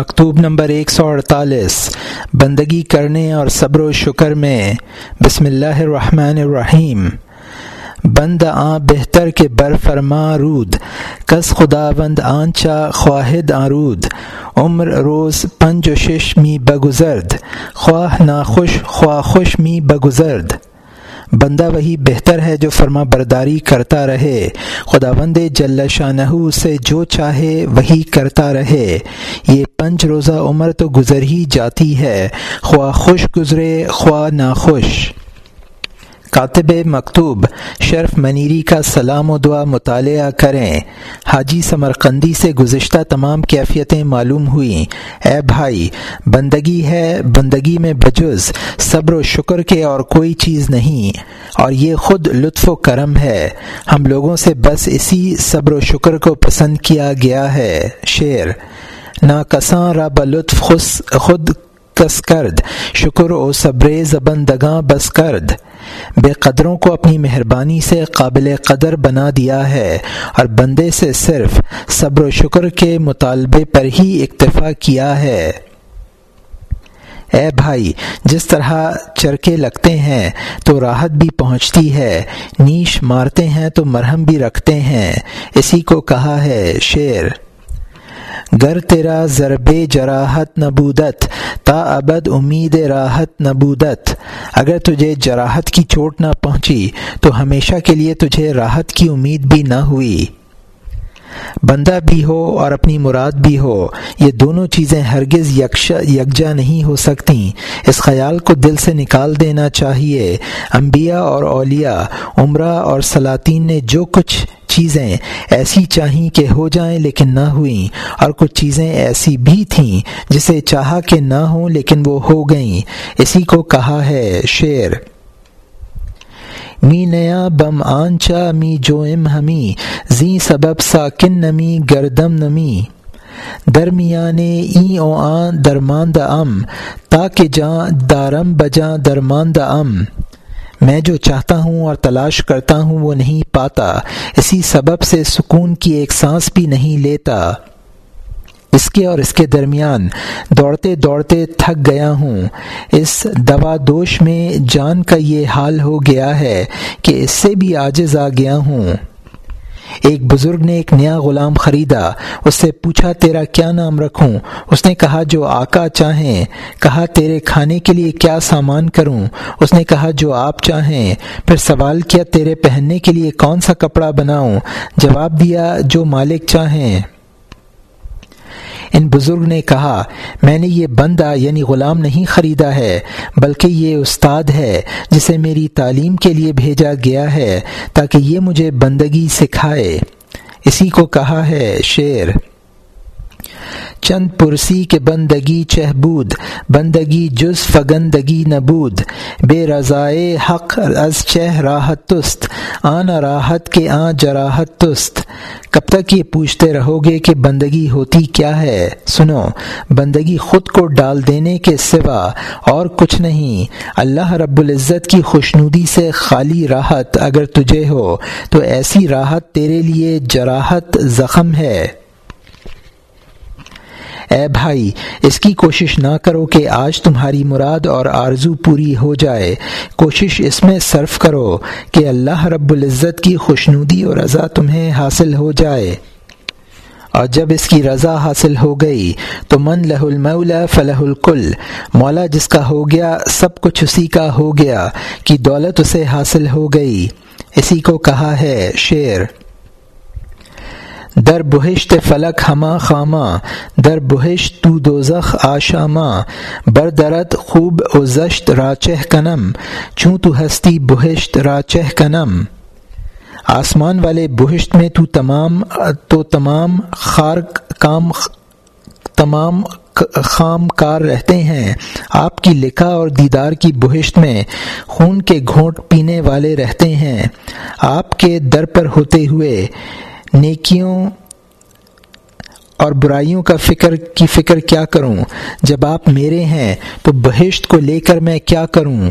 مکتوب نمبر ایک سو اڑتالیس۔ بندگی کرنے اور صبر و شکر میں۔ بسم اللہ الرحمن الرحیم۔ بند آ بہتر کے بر فرما رود۔ کس خدا بند آنچا خواہد آرود۔ عمر روز پنج و شش می بگزرد۔ خواہ ناخوش خواہ خوش می بگزرد۔ بندہ وہی بہتر ہے جو فرما برداری کرتا رہے۔ خدا بند جل شاہ سے جو چاہے وہی کرتا رہے۔ یہ پنج روزہ عمر تو گزر ہی جاتی ہے۔ خواہ خوش گزرے، خواہ ناخوش۔ کاتب مکتوب شرف منیری کا سلام و دعا مطالعہ کریں۔ حاجی سمرقندی سے گزشتہ تمام کیفیتیں معلوم ہوئیں۔ اے بھائی، بندگی ہے، بندگی میں بجز، صبر و شکر کے اور کوئی چیز نہیں۔ اور یہ خود لطف و کرم ہے۔ ہم لوگوں سے بس اسی صبر و شکر کو پسند کیا گیا ہے۔ شعر نہ کساں رب لطف خود کس کرد۔ شکر و صبر زبندگاں بس کرد۔ بے قدروں کو اپنی مہربانی سے قابل قدر بنا دیا ہے اور بندے سے صرف صبر و شکر کے مطالبے پر ہی اکتفا کیا ہے۔ اے بھائی، جس طرح چرکے لگتے ہیں تو راحت بھی پہنچتی ہے، نیش مارتے ہیں تو مرہم بھی رکھتے ہیں۔ اسی کو کہا ہے شعر گر تیرا ضرب جراحت نبودت، تا ابد امید راحت نبودت۔ اگر تجھے جراحت کی چوٹ نہ پہنچی، تو ہمیشہ کے لیے تجھے راحت کی امید بھی نہ ہوئی۔ بندہ بھی ہو اور اپنی مراد بھی ہو، یہ دونوں چیزیں ہرگز یکجا نہیں ہو سکتی اس خیال کو دل سے نکال دینا چاہیے۔ انبیاء اور اولیاء، عمرہ اور سلاطین نے جو کچھ چیزیں ایسی چاہیں کہ ہو جائیں لیکن نہ ہوئیں۔ اور کچھ چیزیں ایسی بھی تھیں جسے چاہا کہ نہ ہوں لیکن وہ ہو گئیں۔ اسی کو کہا ہے شعر۔ می نیا بم آنچا، می جو ام ہمی۔ زی سبب ساکن نمی، گردم نمی۔ درمیان ای او آ درماند ام۔ تاکہ جاں، دارم بجاں درماند ام۔ میں جو چاہتا ہوں اور تلاش کرتا ہوں وہ نہیں پاتا، اسی سبب سے سکون کی ایک سانس بھی نہیں لیتا۔ اس کے اور اس کے درمیان دوڑتے دوڑتے تھک گیا ہوں۔ اس دوا دوش میں جان کا یہ حال ہو گیا ہے کہ اس سے بھی آجز آ گیا ہوں۔ ایک بزرگ نے ایک نیا غلام خریدا، اس سے پوچھا، تیرا کیا نام رکھوں؟ اس نے کہا، جو آقا چاہیں۔ کہا، تیرے کھانے کے لیے کیا سامان کروں؟ اس نے کہا، جو آپ چاہیں۔ پھر سوال کیا، تیرے پہننے کے لیے کون سا کپڑا بناؤں؟ جواب دیا، جو مالک چاہیں۔ ان بزرگ نے کہا، میں نے یہ بندہ یعنی غلام نہیں خریدا ہے، بلکہ یہ استاد ہے جسے میری تعلیم کے لیے بھیجا گیا ہے تاکہ یہ مجھے بندگی سکھائے۔ اسی کو کہا ہے شعر۔ چند پرسی کے بندگی چہبود بندگی جز فگندگی نبود۔ بے رضائے حق از چہ راحت تست، آن راحت کے آ جراحت تست۔ کب تک یہ پوچھتے رہو گے کہ بندگی ہوتی کیا ہے؟ سنو، بندگی خود کو ڈال دینے کے سوا اور کچھ نہیں۔ اللہ رب العزت کی خوشنودی سے خالی راحت اگر تجھے ہو، تو ایسی راحت تیرے لیے جراحت زخم ہے۔ اے بھائی، اس کی کوشش نہ کرو کہ آج تمہاری مراد اور آرزو پوری ہو جائے۔ کوشش اس میں صرف کرو کہ اللہ رب العزت کی خوشنودی اور رضا تمہیں حاصل ہو جائے۔ اور جب اس کی رضا حاصل ہو گئی، تو من لہ المولا فلاح الکل۔ مولا جس کا ہو گیا، سب کچھ اسی کا ہو گیا کہ دولت اسے حاصل ہو گئی۔ اسی کو کہا ہے شعر۔ در بہشت فلک ہما خامہ در بہشت تو دوزخ آشامہ بردرت خوب او زشت راچہ کنم چوں تو ہستی بہشت راچہ کنم. آسمان والے بہشت میں تو تمام تو تمام خار کام، تمام خام کار رہتے ہیں۔ آپ کی لکھا اور دیدار کی بہشت میں خون کے گھونٹ پینے والے رہتے ہیں۔ آپ کے در پر ہوتے ہوئے نیکیوں اور برائیوں کا فکر کی فکر کیا کروں؟ جب آپ میرے ہیں تو بہشت کو لے کر میں کیا کروں؟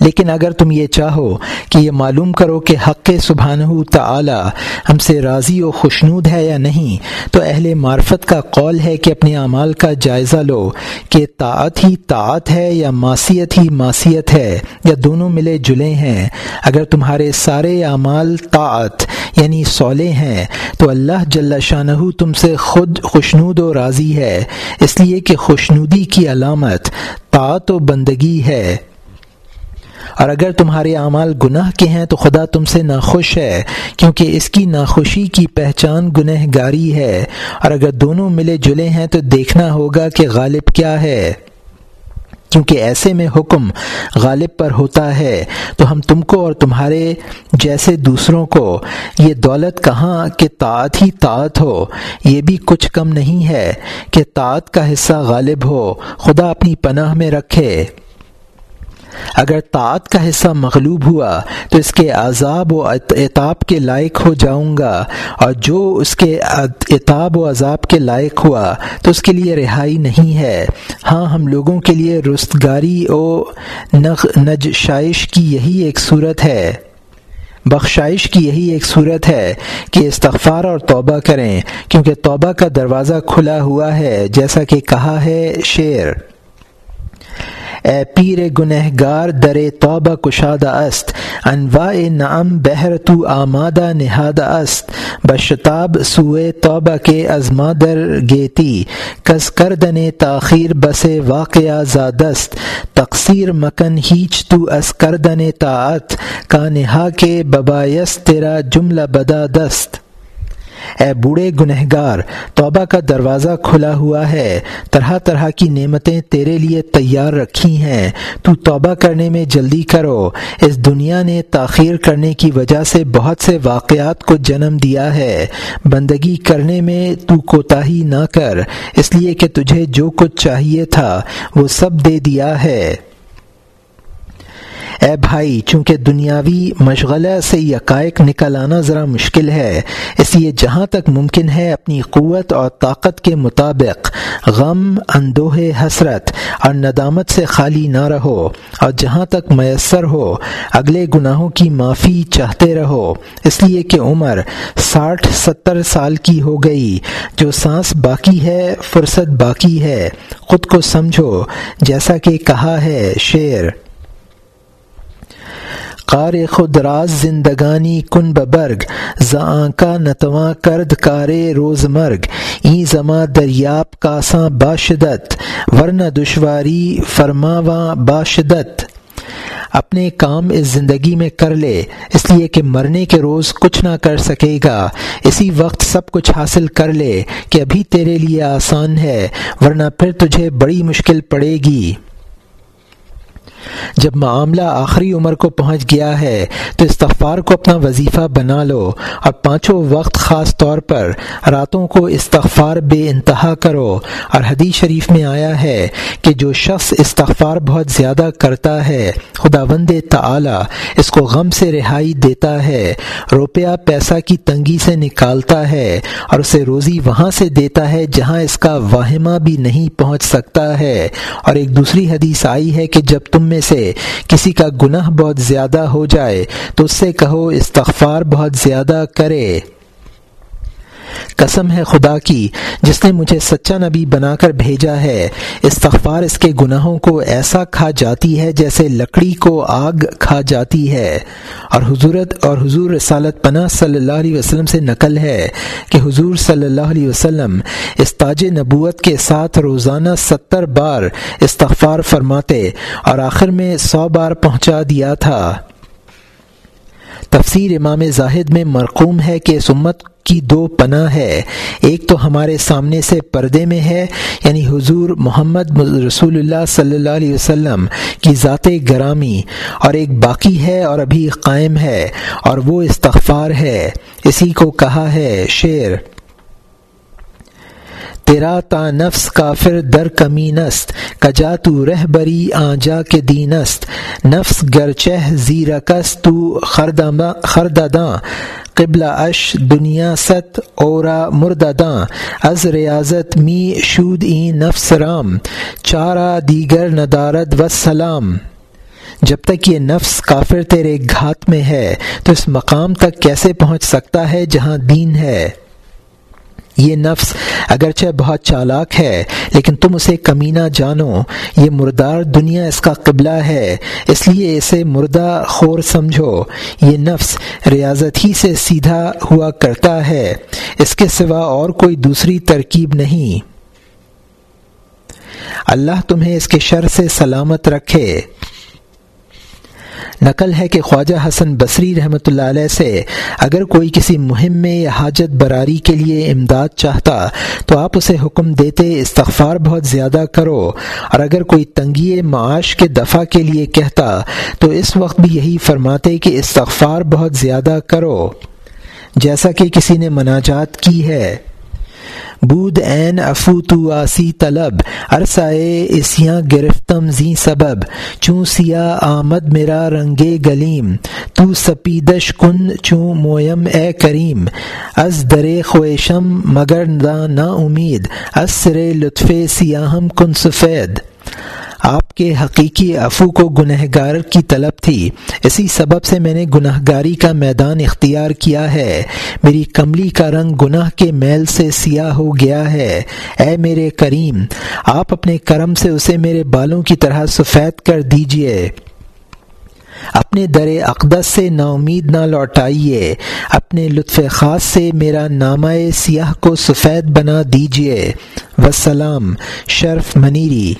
لیکن اگر تم یہ چاہو کہ یہ معلوم کرو کہ حق سبحانہ تعالی ہم سے راضی و خوشنود ہے یا نہیں، تو اہل معرفت کا قول ہے کہ اپنے اعمال کا جائزہ لو کہ طاعت ہی طاعت ہے یا معصیت ہی معصیت ہے، یا دونوں ملے جلے ہیں۔ اگر تمہارے سارے اعمال طاعت یعنی صالح ہیں۔ تو اللہ جل شاہ تم سے خود خوشنود و راضی ہے۔ اس لیے کہ خوشنودی کی علامت طاعت و بندگی ہے۔ اور اگر تمہارے اعمال گناہ کے ہیں تو خدا تم سے ناخوش ہے، کیونکہ اس کی ناخوشی کی پہچان گنہ گاری ہے۔ اور اگر دونوں ملے جلے ہیں تو دیکھنا ہوگا کہ غالب کیا ہے۔ کیونکہ ایسے میں حکم غالب پر ہوتا ہے، تو ہم تم کو اور تمہارے جیسے دوسروں کو، یہ دولت کہاں کہ طاعت ہی طاعت ہو؟ یہ بھی کچھ کم نہیں ہے کہ طاعت کا حصہ غالب ہو، خدا اپنی پناہ میں رکھے۔ اگر طاعت کا حصہ مغلوب ہوا تو اس کے عذاب و اعتاب کے لائق ہو جاؤں گا، اور جو اس کے اعتاب و عذاب کے لائق ہوا تو اس کے لیے رہائی نہیں ہے۔ ہاں ہم لوگوں کے لیے رستگاری و نغ نجائش کی یہی ایک صورت ہے۔ بخشائش کی یہی ایک صورت ہے کہ استغفار اور توبہ کریں، کیونکہ توبہ کا دروازہ کھلا ہوا ہے، جیسا کہ کہا ہے شعر۔ اے پیر گنہ گار در توبہ کشادہ است. انواع نعم بہر تو آمادہ نہادہ است. بشتاب سوئے توبہ کے ازما در گیتی. کس کردن تاخیر بس واقعہ زادست. تقصیر مکن ہیچ تو اس کردن طاعت. کا نہا کے ببایس تیرا جملہ بدا دست اے بوڑھے گنہگار، توبہ کا دروازہ کھلا ہوا ہے، طرح طرح کی نعمتیں تیرے لیے تیار رکھی ہیں۔ تو توبہ کرنے میں جلدی کرو۔ اس دنیا نے تاخیر کرنے کی وجہ سے بہت سے واقعات کو جنم دیا ہے۔ بندگی کرنے میں تو کوتاہی نہ کر، اس لیے کہ تجھے جو کچھ چاہیے تھا، وہ سب دے دیا ہے۔ اے بھائی، چونکہ دنیاوی مشغلہ سے یکائق نکل آنا ذرا مشکل ہے، اس لیے جہاں تک ممکن ہے اپنی قوت اور طاقت کے مطابق غم، اندوہ، حسرت اور ندامت سے خالی نہ رہو اور جہاں تک میسر ہو، اگلے گناہوں کی معافی چاہتے رہو۔ اس لیے کہ عمر ساٹھ، ستر سال کی ہو گئی، جو سانس باقی ہے، فرصت باقی ہے۔ خود کو سمجھو، جیسا کہ کہا ہے شعر قار خود راز زندگانی کن ببرگ زآ کا نتواں کرد کار روز مرگ۔ این زماں دریاب کاساں باشدت، ورنہ دشواری فرماواں باشدت۔ اپنے کام اس زندگی میں کر لے، اس لیے کہ مرنے کے روز کچھ نہ کر سکے گا۔ اسی وقت سب کچھ حاصل کر لے کہ ابھی تیرے لیے آسان ہے، ورنہ پھر تجھے بڑی مشکل پڑے گی۔ جب معاملہ آخری عمر کو پہنچ گیا ہے، تو استغفار کو اپنا وظیفہ بنا لو اور پانچوں وقت خاص طور پر راتوں کو استغفار بے انتہا کرو۔ اور حدیث شریف میں آیا ہے کہ جو شخص استغفار بہت زیادہ کرتا ہے خدا وند تعلی اس کو غم سے رہائی دیتا ہے، روپیہ پیسہ کی تنگی سے نکالتا ہے اور اسے روزی وہاں سے دیتا ہے جہاں اس کا واہمہ بھی نہیں پہنچ سکتا ہے۔ اور ایک دوسری حدیث آئی ہے کہ جب تم میں سے کسی کا گناہ بہت زیادہ ہو جائے تو اس سے کہو استغفار بہت زیادہ کرے۔ قسم ہے خدا کی، جس نے مجھے سچا نبی بنا کر بھیجا ہے۔ استغفار اس کے گناہوں کو ایسا کھا جاتی ہے جیسے لکڑی کو آگ کھا جاتی ہے۔ اور حضورت اور حضور رسالت پناہ صلی اللہ علیہ وسلم سے نقل ہے کہ حضور صلی اللہ علیہ وسلم اس تاج نبوت کے ساتھ روزانہ ستر بار استغفار فرماتے اور آخر میں سو بار پہنچا دیا تھا۔ تفسیر امام زاہد میں مرقوم ہے کہ اس امت کی دو پناہ ہے۔ ایک تو ہمارے سامنے سے پردے میں ہے یعنی حضور محمد رسول اللہ صلی اللہ علیہ وسلم کی ذات گرامی، اور ایک باقی ہے اور ابھی قائم ہے، اور وہ استغفار ہے۔ اسی کو کہا ہے شعر۔ تیرا تا نفس کافر در کمینست کجا تو رہ بری آجا کے دینست؟ نفس گرچہ زیرکس تو خردداں قبلہ اش دنیا ست اورا مردداں از ریاضت می شود این نفس رام، چارا دیگر ندارد و سلام جب تک یہ نفس کافر تیرے گھات میں ہے، تو اس مقام تک کیسے پہنچ سکتا ہے جہاں دین ہے؟ یہ نفس اگرچہ بہت چالاک ہے، لیکن تم اسے کمینہ جانو، یہ مردار دنیا اس کا قبلہ ہے، اس لیے اسے مردہ خور سمجھو، یہ نفس ریاضت ہی سے سیدھا ہوا کرتا ہے، اس کے سوا اور کوئی دوسری ترکیب نہیں۔ اللہ تمہیں اس کے شر سے سلامت رکھے۔ نقل ہے کہ خواجہ حسن بصری رحمۃ اللہ علیہ سے اگر کوئی کسی مہم میں یا حاجت براری کے لیے امداد چاہتا تو آپ اسے حکم دیتے استغفار بہت زیادہ کرو اور اگر کوئی تنگی معاش کے دفع کے لیے کہتا تو اس وقت بھی یہی فرماتے کہ استغفار بہت زیادہ کرو جیسا کہ کسی نے مناجات کی ہے۔ بود این افو تو آسی طلب عرصائے اسیاں گرفتم زی سبب، چوں سیاہ آمد میرا رنگے گلیم، تو سپیدش کن چوں مویم اے کریم، از درے خویشم مگر نا امید، از سرے لطف سیاہم کن سفید۔ آپ کے حقیقی افو کو گنہ گار کی طلب تھی۔ اسی سبب سے میں نے گناہ گاری کا میدان اختیار کیا ہے۔ میری کملی کا رنگ گناہ کے میل سے سیاہ ہو گیا ہے۔ اے میرے کریم، آپ اپنے کرم سے اسے میرے بالوں کی طرح سفید کر دیجیے۔ اپنے در اقدس سے نا امید نہ لوٹائیے۔ اپنے لطف خاص سے میرا نامہ سیاہ کو سفید بنا دیجیے وسلام، شرف منیری۔